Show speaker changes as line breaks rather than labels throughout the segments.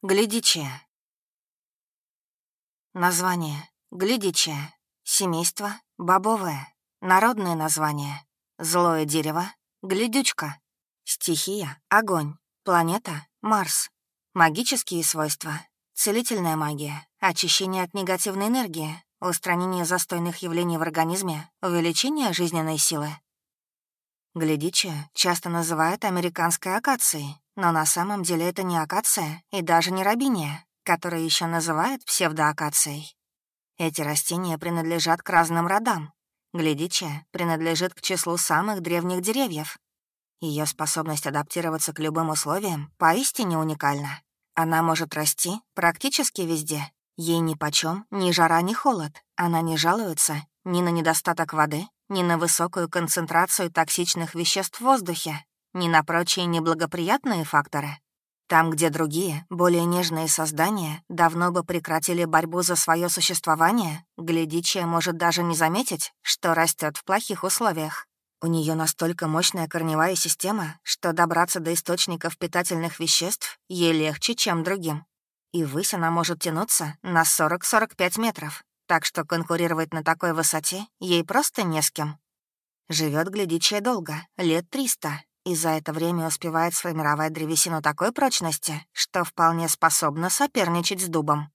Глядичия. Название. Глядичия. Семейство. Бобовое. Народное название. Злое дерево. Глядючка. Стихия. Огонь. Планета. Марс. Магические свойства. Целительная магия. Очищение от негативной энергии. Устранение застойных явлений в организме. Увеличение жизненной силы. Глядичия часто называют американской акацией, но на самом деле это не акация и даже не рабиния, которую еще называют псевдоакацией. Эти растения принадлежат к разным родам. Глядичия принадлежит к числу самых древних деревьев. Ее способность адаптироваться к любым условиям поистине уникальна. Она может расти практически везде. Ей ни почем ни жара, ни холод. Она не жалуется ни на недостаток воды, ни на высокую концентрацию токсичных веществ в воздухе, ни на прочие неблагоприятные факторы. Там, где другие, более нежные создания давно бы прекратили борьбу за свое существование, глядичая может даже не заметить, что растет в плохих условиях. У нее настолько мощная корневая система, что добраться до источников питательных веществ ей легче, чем другим. И высь она может тянуться на 40-45 метров, так что конкурировать на такой высоте ей просто не с кем. Живет глядичая долго, лет 300, и за это время успевает сформировать древесину такой прочности, что вполне способна соперничать с дубом.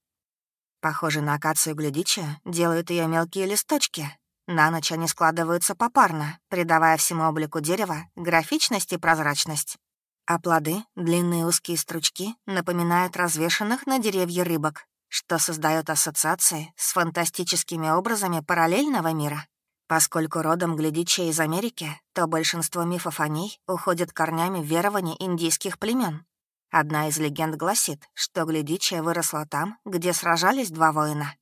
Похоже на акацию глядича делают ее мелкие листочки. На ночь они складываются попарно, придавая всему облику дерева графичность и прозрачность. А плоды, длинные узкие стручки, напоминают развешанных на деревья рыбок, что создает ассоциации с фантастическими образами параллельного мира. Поскольку родом глядича из Америки, то большинство мифов о ней уходят корнями в верования индийских племен. Одна из легенд гласит, что глядичая выросла там, где сражались два воина.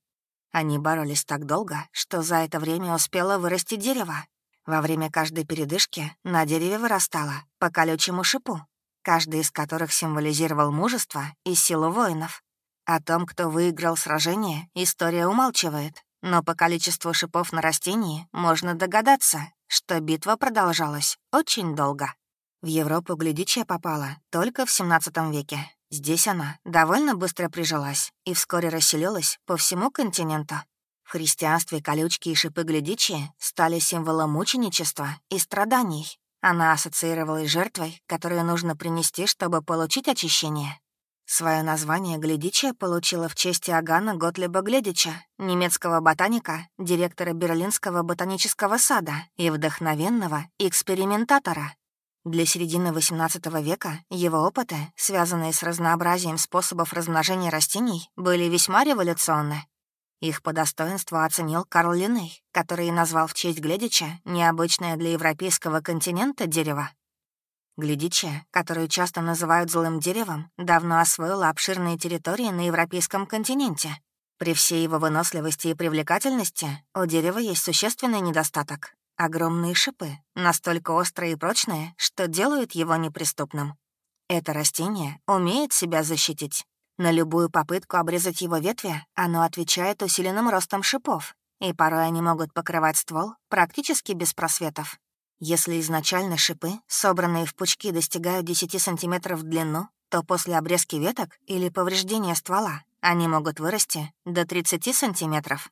Они боролись так долго, что за это время успело вырасти дерево. Во время каждой передышки на дереве вырастало по колючему шипу, каждый из которых символизировал мужество и силу воинов. О том, кто выиграл сражение, история умалчивает, но по количеству шипов на растении можно догадаться, что битва продолжалась очень долго. В Европу глядичья попала только в 17 веке. Здесь она довольно быстро прижилась и вскоре расселилась по всему континенту. В христианстве колючки и шипы глядичья стали символом мученичества и страданий. Она ассоциировалась с жертвой, которую нужно принести, чтобы получить очищение. Свое название Гледича получила в честь Иоганна Готлеба Гледича, немецкого ботаника, директора Берлинского ботанического сада и вдохновенного экспериментатора. Для середины XVIII века его опыты, связанные с разнообразием способов размножения растений, были весьма революционны. Их по достоинству оценил Карл Линней, который назвал в честь Гледича необычное для европейского континента дерево Глядича, которую часто называют злым деревом, давно освоила обширные территории на европейском континенте. При всей его выносливости и привлекательности у дерева есть существенный недостаток — огромные шипы, настолько острые и прочные, что делают его неприступным. Это растение умеет себя защитить. На любую попытку обрезать его ветви оно отвечает усиленным ростом шипов, и порой они могут покрывать ствол практически без просветов. Если изначально шипы, собранные в пучки, достигают 10 сантиметров в длину, то после обрезки веток или повреждения ствола они могут вырасти до 30 сантиметров.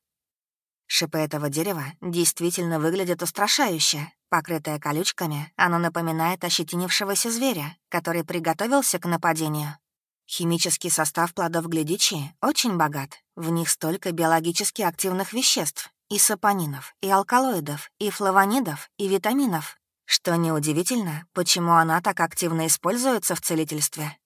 Шипы этого дерева действительно выглядят устрашающе. Покрытое колючками, оно напоминает ощетинившегося зверя, который приготовился к нападению. Химический состав плодов глядичи очень богат. В них столько биологически активных веществ, и сапонинов, и алкалоидов, и флавонидов, и витаминов. Что неудивительно, почему она так активно используется в целительстве.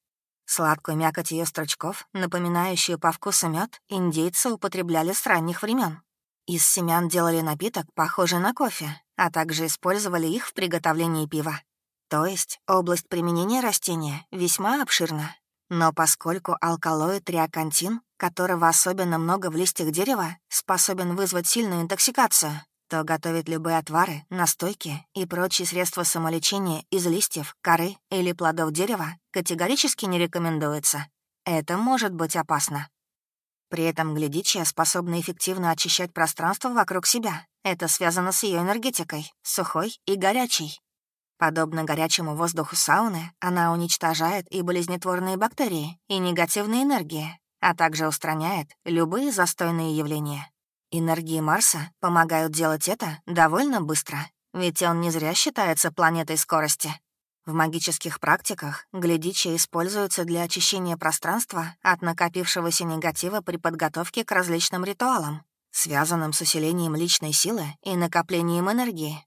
Сладкую мякоть ее стручков, напоминающую по вкусу мед, индейцы употребляли с ранних времен. Из семян делали напиток, похожий на кофе, а также использовали их в приготовлении пива. То есть область применения растения весьма обширна. Но поскольку алкалоид триакантин которого особенно много в листьях дерева, способен вызвать сильную интоксикацию, то готовить любые отвары, настойки и прочие средства самолечения из листьев, коры или плодов дерева категорически не рекомендуется. Это может быть опасно. При этом глядичья способна эффективно очищать пространство вокруг себя. Это связано с ее энергетикой, сухой и горячей. Подобно горячему воздуху сауны, она уничтожает и болезнетворные бактерии, и негативные энергии, а также устраняет любые застойные явления. Энергии Марса помогают делать это довольно быстро, ведь он не зря считается планетой скорости. В магических практиках глядичи используются для очищения пространства от накопившегося негатива при подготовке к различным ритуалам, связанным с усилением личной силы и накоплением энергии.